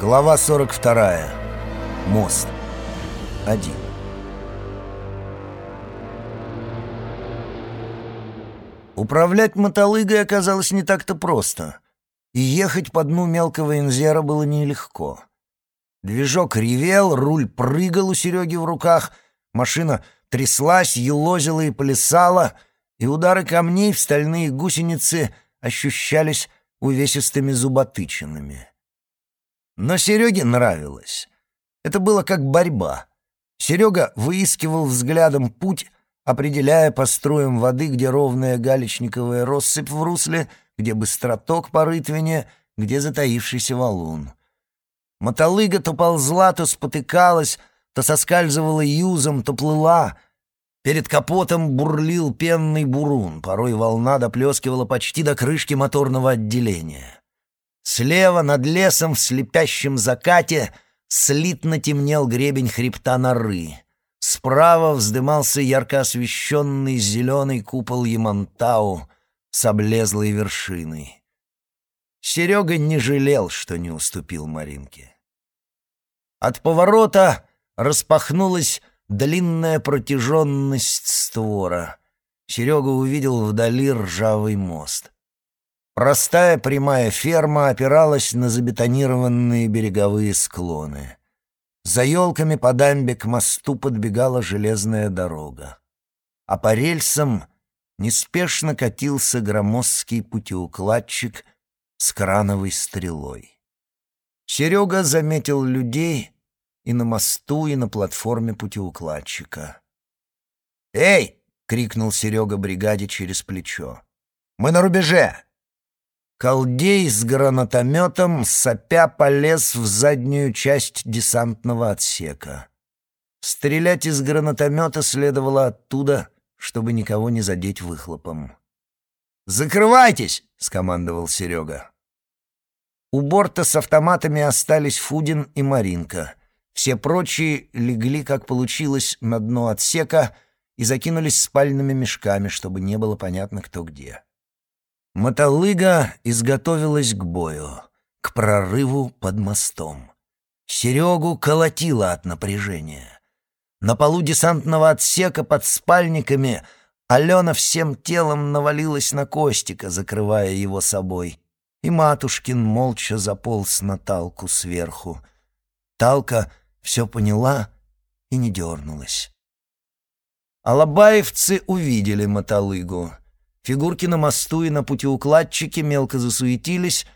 Глава 42. Мост. 1. Управлять мотолыгой оказалось не так-то просто, и ехать по дну мелкого инзера было нелегко. Движок ревел, руль прыгал у Сереги в руках, машина тряслась, елозила и плясала, и удары камней в стальные гусеницы ощущались увесистыми зуботычинами. Но Сереге нравилось. Это было как борьба. Серега выискивал взглядом путь, определяя по струям воды, где ровная галечниковая россыпь в русле, где быстроток по рытвине, где затаившийся валун. Мотолыга то ползла, то спотыкалась, то соскальзывала юзом, то плыла. Перед капотом бурлил пенный бурун, порой волна доплескивала почти до крышки моторного отделения. Слева над лесом в слепящем закате слитно темнел гребень хребта норы. Справа вздымался ярко освещенный зеленый купол Ямантау с облезлой вершиной. Серега не жалел, что не уступил Маринке. От поворота распахнулась длинная протяженность створа. Серега увидел вдали ржавый мост — Простая прямая ферма опиралась на забетонированные береговые склоны. За елками по дамбе к мосту подбегала железная дорога. А по рельсам неспешно катился громоздкий путеукладчик с крановой стрелой. Серега заметил людей и на мосту, и на платформе путеукладчика. «Эй!» — крикнул Серега бригаде через плечо. «Мы на рубеже!» Колдей с гранатометом сопя полез в заднюю часть десантного отсека. Стрелять из гранатомета следовало оттуда, чтобы никого не задеть выхлопом. «Закрывайтесь!» — скомандовал Серега. У борта с автоматами остались Фудин и Маринка. Все прочие легли, как получилось, на дно отсека и закинулись спальными мешками, чтобы не было понятно, кто где. Мотолыга изготовилась к бою, к прорыву под мостом. Серегу колотило от напряжения. На полу десантного отсека под спальниками Алена всем телом навалилась на Костика, закрывая его собой, и Матушкин молча заполз на Талку сверху. Талка все поняла и не дернулась. Алабаевцы увидели мотолыгу — Фигурки на мосту и на путеукладчике мелко засуетились,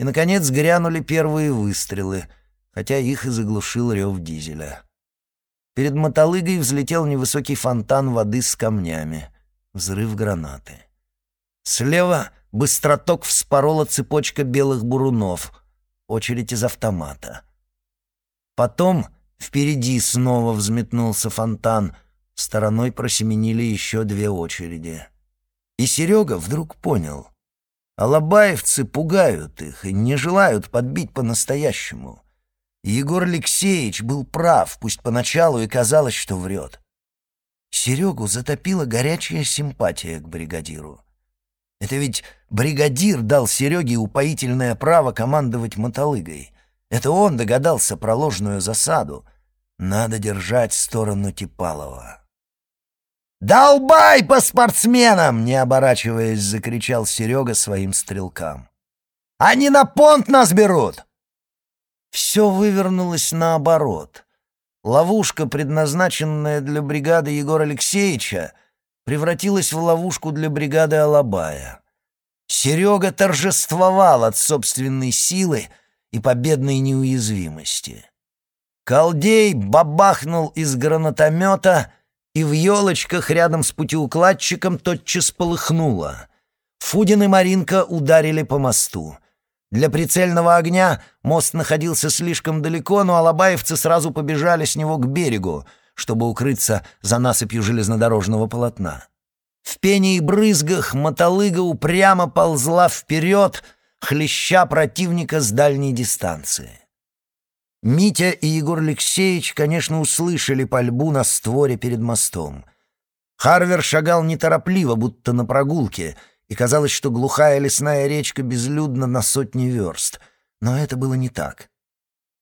и, наконец, грянули первые выстрелы, хотя их и заглушил рев дизеля. Перед мотолыгой взлетел невысокий фонтан воды с камнями. Взрыв гранаты. Слева быстроток вспорола цепочка белых бурунов. Очередь из автомата. Потом впереди снова взметнулся фонтан. Стороной просеменили еще две очереди. И Серега вдруг понял. Алабаевцы пугают их и не желают подбить по-настоящему. Егор Алексеевич был прав, пусть поначалу и казалось, что врет. Серегу затопила горячая симпатия к бригадиру. Это ведь бригадир дал Сереге упоительное право командовать мотолыгой. Это он догадался про ложную засаду. Надо держать сторону Типалова. «Долбай по спортсменам!» — не оборачиваясь, закричал Серега своим стрелкам. «Они на понт нас берут!» Все вывернулось наоборот. Ловушка, предназначенная для бригады Егора Алексеевича, превратилась в ловушку для бригады Алабая. Серега торжествовал от собственной силы и победной неуязвимости. Колдей бабахнул из гранатомета — и в елочках рядом с путеукладчиком тотчас полыхнуло. Фудин и Маринка ударили по мосту. Для прицельного огня мост находился слишком далеко, но алабаевцы сразу побежали с него к берегу, чтобы укрыться за насыпью железнодорожного полотна. В пене и брызгах мотолыга упрямо ползла вперед, хлеща противника с дальней дистанции. Митя и Егор Алексеевич, конечно, услышали пальбу на створе перед мостом. Харвер шагал неторопливо, будто на прогулке, и казалось, что глухая лесная речка безлюдна на сотни верст. Но это было не так.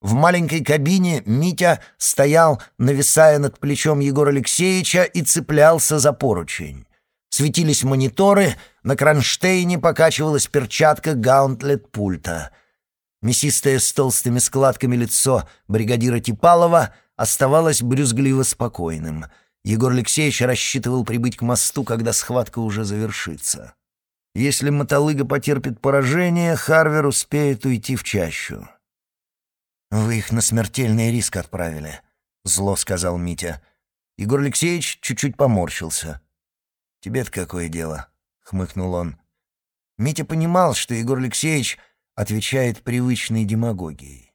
В маленькой кабине Митя стоял, нависая над плечом Егора Алексеевича и цеплялся за поручень. Светились мониторы, на кронштейне покачивалась перчатка гаунтлет пульта. Мясистое с толстыми складками лицо бригадира Типалова оставалось брюзгливо спокойным. Егор Алексеевич рассчитывал прибыть к мосту, когда схватка уже завершится. Если мотолыга потерпит поражение, Харвер успеет уйти в чащу. «Вы их на смертельный риск отправили», — зло сказал Митя. Егор Алексеевич чуть-чуть поморщился. «Тебе-то какое дело?» — хмыкнул он. Митя понимал, что Егор Алексеевич отвечает привычной демагогией.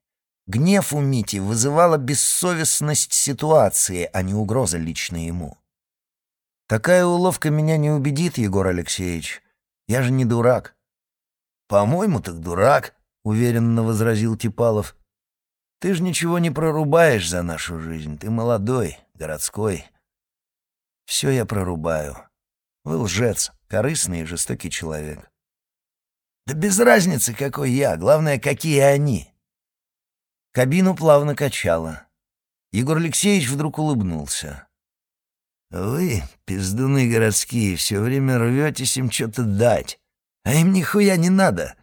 Гнев у Мити вызывала бессовестность ситуации, а не угроза лично ему. «Такая уловка меня не убедит, Егор Алексеевич. Я же не дурак». «По-моему, так дурак», — уверенно возразил Типалов. Ты же ничего не прорубаешь за нашу жизнь. Ты молодой, городской. Все я прорубаю. Вы лжец, корыстный и жестокий человек. Да без разницы, какой я. Главное, какие они. Кабину плавно качало. Егор Алексеевич вдруг улыбнулся. «Вы, пиздуны городские, все время рветесь им что-то дать. А им нихуя не надо.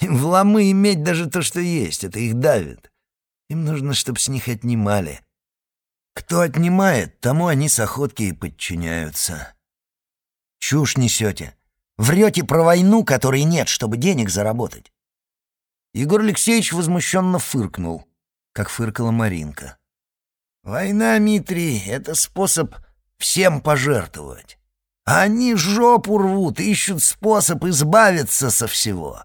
Им в ломы иметь даже то, что есть. Это их давит. Им нужно, чтобы с них отнимали. Кто отнимает, тому они с охотки и подчиняются. Чушь несете. Врете про войну, которой нет, чтобы денег заработать. Егор Алексеевич возмущенно фыркнул, как фыркала Маринка. «Война, Митрий, — это способ всем пожертвовать. Они жопу рвут, ищут способ избавиться со всего.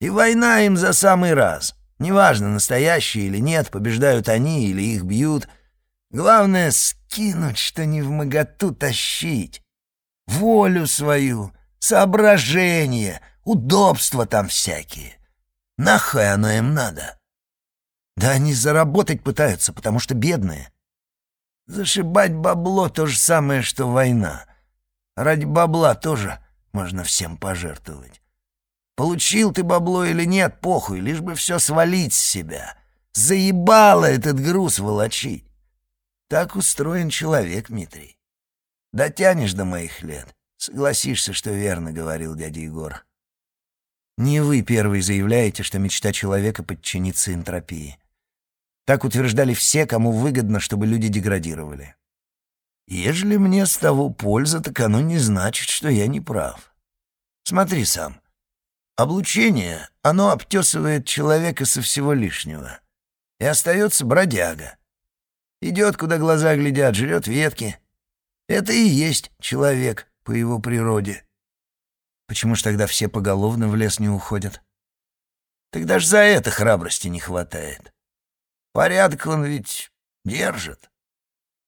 И война им за самый раз. Неважно, настоящие или нет, побеждают они или их бьют. Главное — скинуть, что не в моготу тащить. Волю свою, соображения, удобства там всякие. Нахуй оно им надо? Да они заработать пытаются, потому что бедные. Зашибать бабло — то же самое, что война. Ради бабла тоже можно всем пожертвовать. Получил ты бабло или нет, похуй, лишь бы все свалить с себя. Заебало этот груз волочить. Так устроен человек, Дмитрий. Дотянешь до моих лет, согласишься, что верно говорил дядя Егор. Не вы первый заявляете, что мечта человека подчиниться энтропии. Так утверждали все, кому выгодно, чтобы люди деградировали. Ежели мне с того польза, так оно не значит, что я не прав. Смотри сам. Облучение, оно обтесывает человека со всего лишнего. И остается бродяга. Идет, куда глаза глядят, жрет ветки. Это и есть человек по его природе. Почему ж тогда все поголовно в лес не уходят? Тогда ж за это храбрости не хватает. Порядок он ведь держит.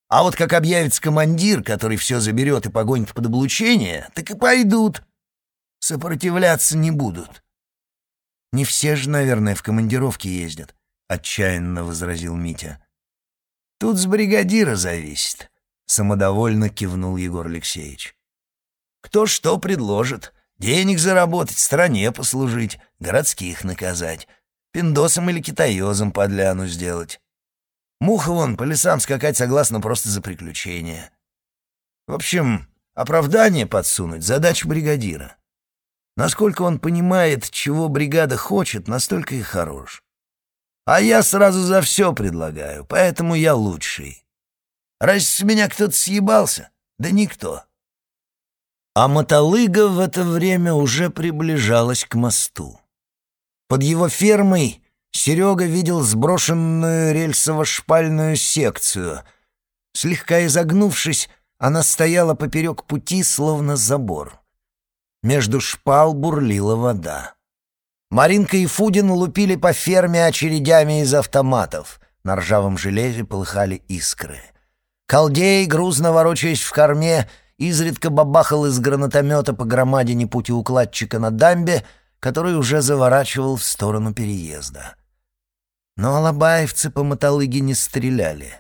А вот как объявится командир, который все заберет и погонит под облучение, так и пойдут сопротивляться не будут. Не все же, наверное, в командировке ездят, отчаянно возразил Митя. Тут с бригадира зависит, самодовольно кивнул Егор Алексеевич. Кто что предложит? Денег заработать, стране послужить, городских наказать, пиндосом или китаёзом подляну сделать. Муха вон по лесам скакать согласно просто за приключения. В общем, оправдание подсунуть — задача бригадира. Насколько он понимает, чего бригада хочет, настолько и хорош. А я сразу за все предлагаю, поэтому я лучший. Разве с меня кто-то съебался? Да никто. А мотолыга в это время уже приближалась к мосту. Под его фермой Серега видел сброшенную рельсово-шпальную секцию. Слегка изогнувшись, она стояла поперек пути, словно забор. Между шпал бурлила вода. Маринка и Фудин лупили по ферме очередями из автоматов. На ржавом железе полыхали искры. Колдей, грузно ворочаясь в корме, изредка бабахал из гранатомета по громадине путеукладчика на дамбе, который уже заворачивал в сторону переезда. Но алабаевцы по мотолыге не стреляли.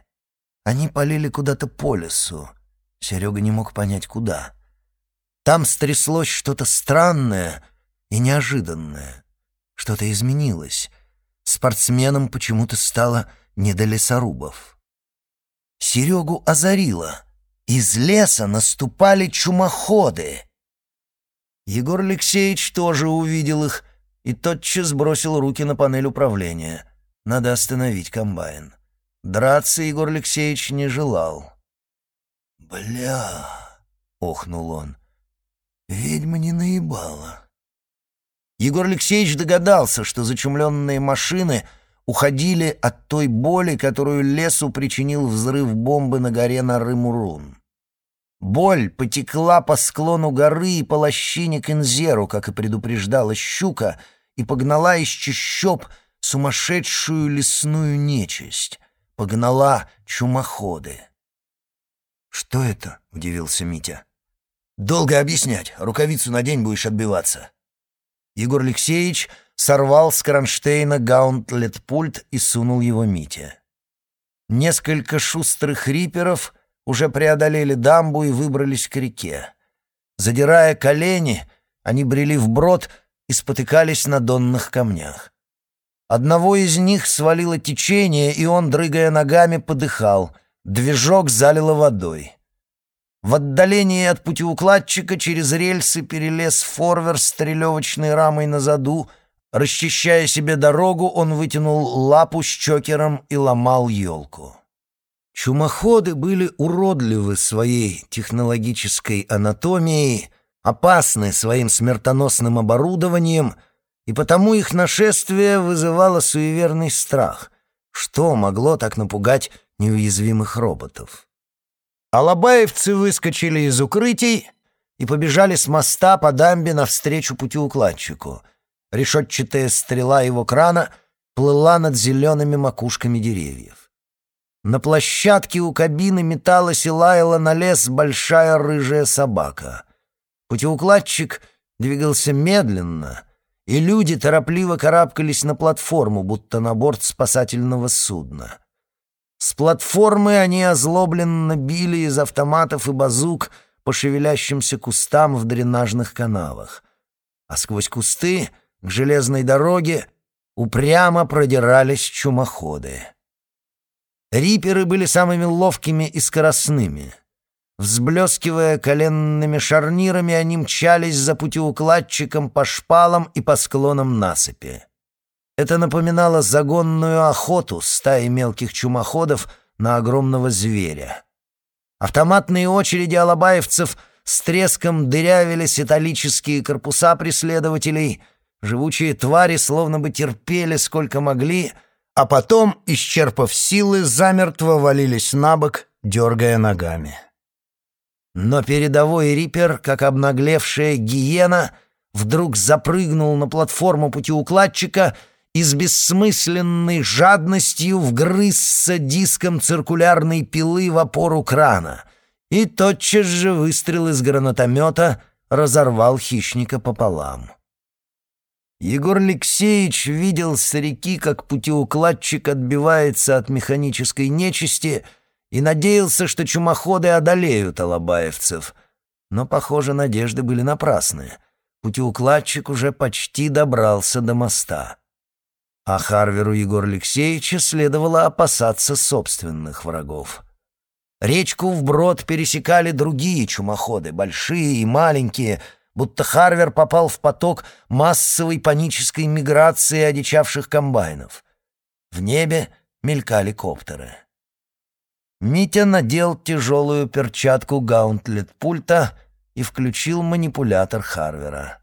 Они полили куда-то по лесу. Серега не мог понять, куда. Там стряслось что-то странное и неожиданное. Что-то изменилось. Спортсменам почему-то стало не до лесорубов. Серегу озарило. Из леса наступали чумоходы. Егор Алексеевич тоже увидел их и тотчас бросил руки на панель управления. Надо остановить комбайн. Драться Егор Алексеевич не желал. «Бля!» — охнул он. «Ведьма не наебала». Егор Алексеевич догадался, что зачумленные машины уходили от той боли, которую лесу причинил взрыв бомбы на горе Нарымурун. Боль потекла по склону горы и по лощине к Инзеру, как и предупреждала щука, и погнала из чащоб сумасшедшую лесную нечисть, погнала чумоходы. «Что это?» — удивился Митя. «Долго объяснять. Рукавицу надень, будешь отбиваться». Егор Алексеевич сорвал с кронштейна гаунтлет-пульт и сунул его Мите. Несколько шустрых риперов уже преодолели дамбу и выбрались к реке. Задирая колени, они брели вброд и спотыкались на донных камнях. Одного из них свалило течение, и он, дрыгая ногами, подыхал. Движок залило водой. В отдалении от путеукладчика через рельсы перелез форвер с стрелевочной рамой на заду. Расчищая себе дорогу, он вытянул лапу с чокером и ломал елку. Чумоходы были уродливы своей технологической анатомией, опасны своим смертоносным оборудованием, и потому их нашествие вызывало суеверный страх. Что могло так напугать неуязвимых роботов? Алабаевцы выскочили из укрытий и побежали с моста по дамбе навстречу путеукладчику. Решетчатая стрела его крана плыла над зелеными макушками деревьев. На площадке у кабины металась и лаяла на лес большая рыжая собака. Путеукладчик двигался медленно, и люди торопливо карабкались на платформу, будто на борт спасательного судна. С платформы они озлобленно били из автоматов и базук по шевелящимся кустам в дренажных канавах. А сквозь кусты к железной дороге упрямо продирались чумоходы. Риперы были самыми ловкими и скоростными. Взблескивая коленными шарнирами, они мчались за путеукладчиком по шпалам и по склонам насыпи. Это напоминало загонную охоту стаи мелких чумоходов на огромного зверя. Автоматные очереди алабаевцев с треском дырявились италические корпуса преследователей. Живучие твари словно бы терпели сколько могли, а потом, исчерпав силы, замертво валились на бок, дергая ногами. Но передовой рипер, как обнаглевшая гиена, вдруг запрыгнул на платформу путеукладчика — и с бессмысленной жадностью вгрызся диском циркулярной пилы в опору крана, и тотчас же выстрел из гранатомета разорвал хищника пополам. Егор Алексеевич видел с реки, как путеукладчик отбивается от механической нечисти и надеялся, что чумоходы одолеют алабаевцев. Но, похоже, надежды были напрасны. Путеукладчик уже почти добрался до моста а Харверу Егор Алексеевича следовало опасаться собственных врагов. Речку вброд пересекали другие чумоходы, большие и маленькие, будто Харвер попал в поток массовой панической миграции одичавших комбайнов. В небе мелькали коптеры. Митя надел тяжелую перчатку гаунтлет пульта и включил манипулятор Харвера.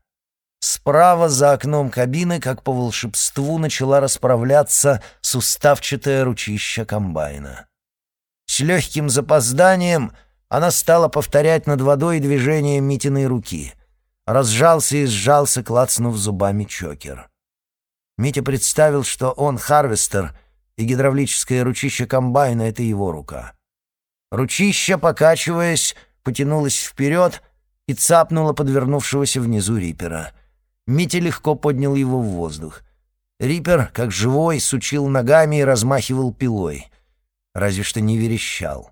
Справа за окном кабины, как по волшебству, начала расправляться суставчатая ручища комбайна. С легким запозданием она стала повторять над водой движение Митиной руки. Разжался и сжался, клацнув зубами чокер. Митя представил, что он харвестер, и гидравлическое ручище комбайна — это его рука. Ручище, покачиваясь, потянулось вперед и цапнуло подвернувшегося внизу рипера — Митя легко поднял его в воздух. Рипер, как живой, сучил ногами и размахивал пилой. Разве что не верещал.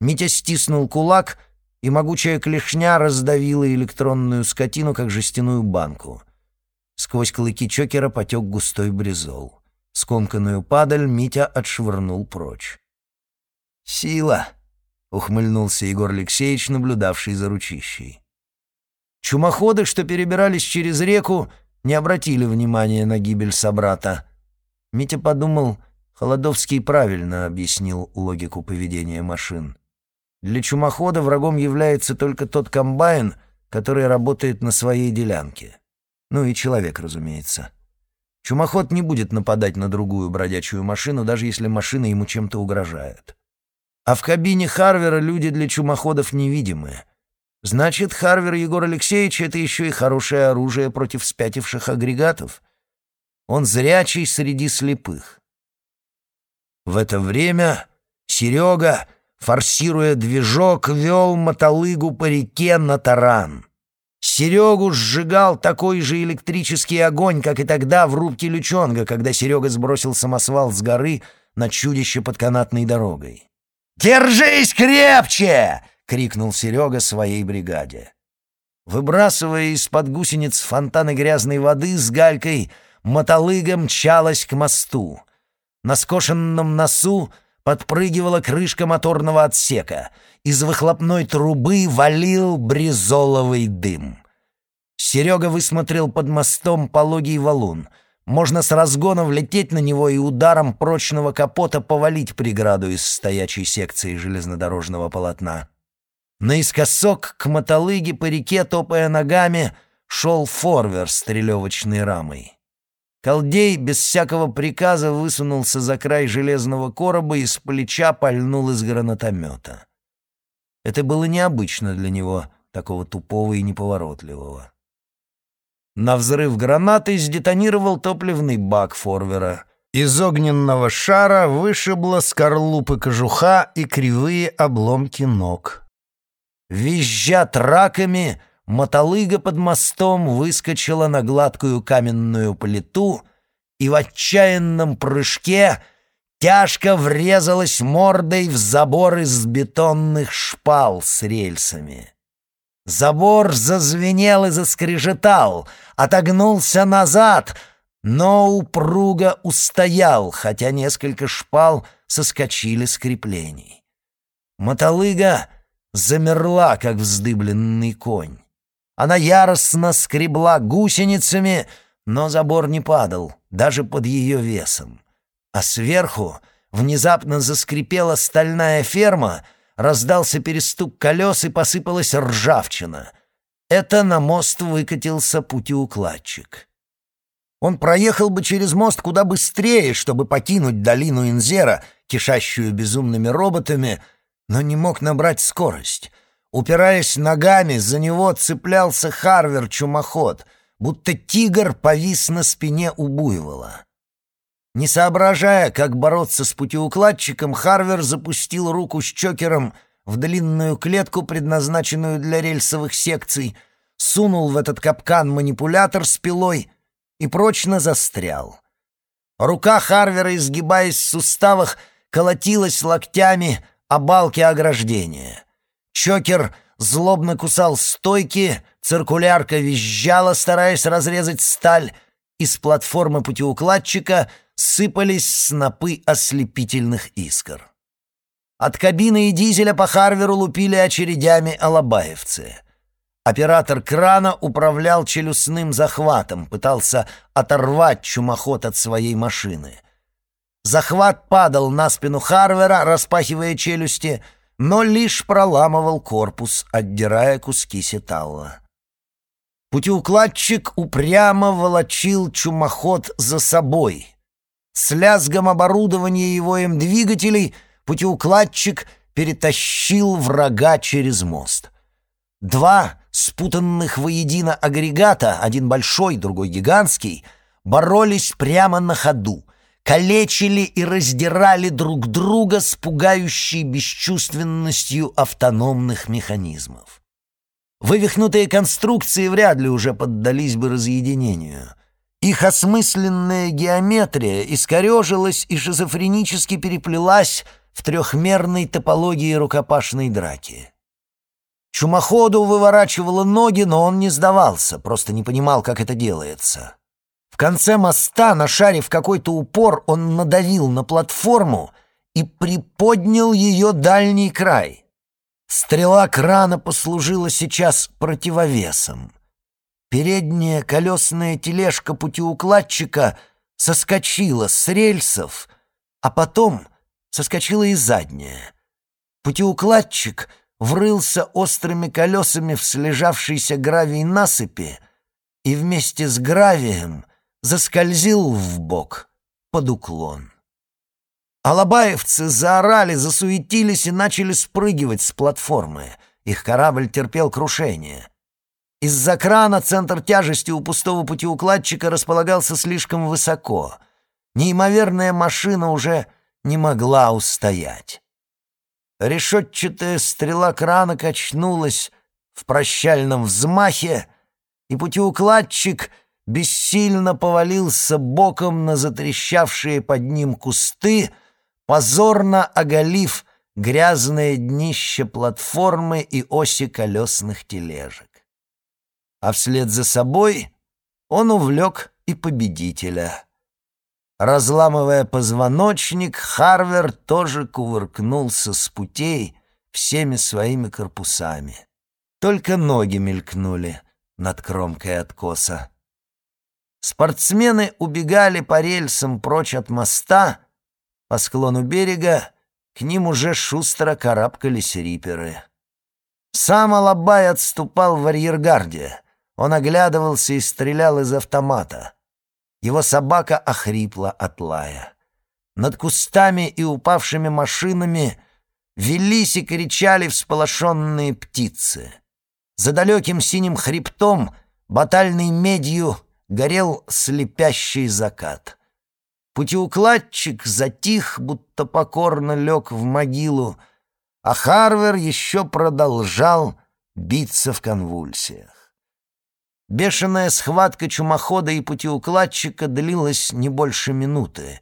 Митя стиснул кулак, и могучая клешня раздавила электронную скотину, как жестяную банку. Сквозь клыки чокера потек густой бризол. Скомканную падаль Митя отшвырнул прочь. «Сила!» — ухмыльнулся Егор Алексеевич, наблюдавший за ручищей. Чумоходы, что перебирались через реку, не обратили внимания на гибель собрата. Митя подумал, Холодовский правильно объяснил логику поведения машин. Для чумохода врагом является только тот комбайн, который работает на своей делянке. Ну и человек, разумеется. Чумоход не будет нападать на другую бродячую машину, даже если машина ему чем-то угрожает. А в кабине Харвера люди для чумоходов невидимые. Значит, Харвер Егор Алексеевич — это еще и хорошее оружие против спятивших агрегатов. Он зрячий среди слепых. В это время Серега, форсируя движок, вел мотолыгу по реке на таран. Серегу сжигал такой же электрический огонь, как и тогда в рубке Лючонга, когда Серега сбросил самосвал с горы на чудище под канатной дорогой. «Держись крепче!» — крикнул Серега своей бригаде. Выбрасывая из-под гусениц фонтаны грязной воды с галькой, мотолыга мчалась к мосту. На скошенном носу подпрыгивала крышка моторного отсека. Из выхлопной трубы валил бризоловый дым. Серега высмотрел под мостом пологий валун. Можно с разгона влететь на него и ударом прочного капота повалить преграду из стоячей секции железнодорожного полотна. Наискосок к мотолыге по реке, топая ногами, шел форвер с трелевочной рамой. Колдей без всякого приказа высунулся за край железного короба и с плеча пальнул из гранатомета. Это было необычно для него, такого тупого и неповоротливого. На взрыв гранаты сдетонировал топливный бак форвера. Из огненного шара вышибло скорлупы кожуха и кривые обломки ног. Визжа траками — мотолыга под мостом выскочила на гладкую каменную плиту и в отчаянном прыжке тяжко врезалась мордой в забор из бетонных шпал с рельсами. Забор зазвенел и заскрежетал, отогнулся назад, но упруго устоял, хотя несколько шпал соскочили с креплений. Мотолыга замерла, как вздыбленный конь. Она яростно скребла гусеницами, но забор не падал, даже под ее весом. А сверху внезапно заскрипела стальная ферма, раздался перестук колес и посыпалась ржавчина. Это на мост выкатился путеукладчик. Он проехал бы через мост куда быстрее, чтобы покинуть долину Инзера, кишащую безумными роботами, но не мог набрать скорость — Упираясь ногами, за него цеплялся Харвер-чумоход, будто тигр повис на спине у буйвола. Не соображая, как бороться с путеукладчиком, Харвер запустил руку с чокером в длинную клетку, предназначенную для рельсовых секций, сунул в этот капкан манипулятор с пилой и прочно застрял. Рука Харвера, изгибаясь в суставах, колотилась локтями о балки ограждения. Чокер злобно кусал стойки, циркулярка визжала, стараясь разрезать сталь. Из платформы путеукладчика сыпались снопы ослепительных искр. От кабины и дизеля по Харверу лупили очередями алабаевцы. Оператор крана управлял челюстным захватом, пытался оторвать чумоход от своей машины. Захват падал на спину Харвера, распахивая челюсти — но лишь проламывал корпус, отдирая куски сеталла. Путеукладчик упрямо волочил чумоход за собой. С лязгом оборудования его им двигателей путеукладчик перетащил врага через мост. Два спутанных воедино агрегата, один большой, другой гигантский, боролись прямо на ходу — калечили и раздирали друг друга с пугающей бесчувственностью автономных механизмов. Вывихнутые конструкции вряд ли уже поддались бы разъединению. Их осмысленная геометрия искорежилась и шизофренически переплелась в трехмерной топологии рукопашной драки. Чумоходу выворачивало ноги, но он не сдавался, просто не понимал, как это делается. В конце моста, нашарив какой-то упор, он надавил на платформу и приподнял ее дальний край. Стрела крана послужила сейчас противовесом. Передняя колесная тележка путеукладчика соскочила с рельсов, а потом соскочила и задняя. Путеукладчик врылся острыми колесами в слежавшейся гравий насыпи и вместе с гравием заскользил в бок под уклон. Алабаевцы заорали, засуетились и начали спрыгивать с платформы. Их корабль терпел крушение. Из-за крана центр тяжести у пустого путеукладчика располагался слишком высоко. Неимоверная машина уже не могла устоять. Решетчатая стрела крана качнулась в прощальном взмахе, и путеукладчик бессильно повалился боком на затрещавшие под ним кусты, позорно оголив грязное днище платформы и оси колесных тележек. А вслед за собой он увлек и победителя. Разламывая позвоночник, Харвер тоже кувыркнулся с путей всеми своими корпусами. Только ноги мелькнули над кромкой откоса. Спортсмены убегали по рельсам прочь от моста, по склону берега к ним уже шустро карабкались риперы. Сам Алабай отступал в арьергарде. Он оглядывался и стрелял из автомата. Его собака охрипла от лая. Над кустами и упавшими машинами велись и кричали всполошенные птицы. За далеким синим хребтом, батальной медью, горел слепящий закат — Путеукладчик затих, будто покорно лег в могилу, а Харвер еще продолжал биться в конвульсиях. Бешеная схватка чумохода и путеукладчика длилась не больше минуты.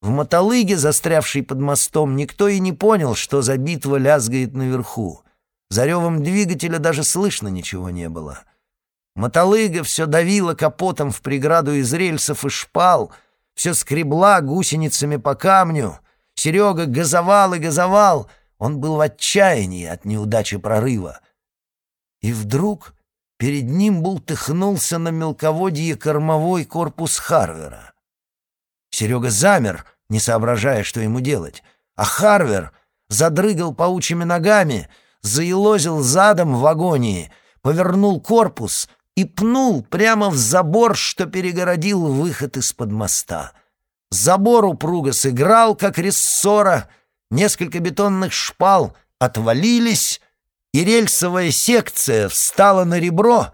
В мотолыге, застрявшей под мостом, никто и не понял, что за битва лязгает наверху. За ревом двигателя даже слышно ничего не было. Мотолыга все давила капотом в преграду из рельсов и шпал — все скребла гусеницами по камню. Серега газовал и газовал. Он был в отчаянии от неудачи прорыва. И вдруг перед ним бултыхнулся на мелководье кормовой корпус Харвера. Серега замер, не соображая, что ему делать, а Харвер задрыгал паучьими ногами, заелозил задом в агонии, повернул корпус — и пнул прямо в забор, что перегородил выход из-под моста. Забор упруго сыграл, как рессора, несколько бетонных шпал отвалились, и рельсовая секция встала на ребро,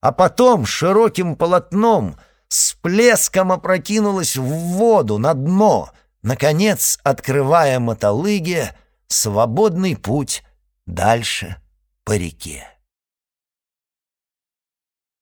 а потом широким полотном с плеском опрокинулась в воду на дно, наконец открывая мотолыге свободный путь дальше по реке.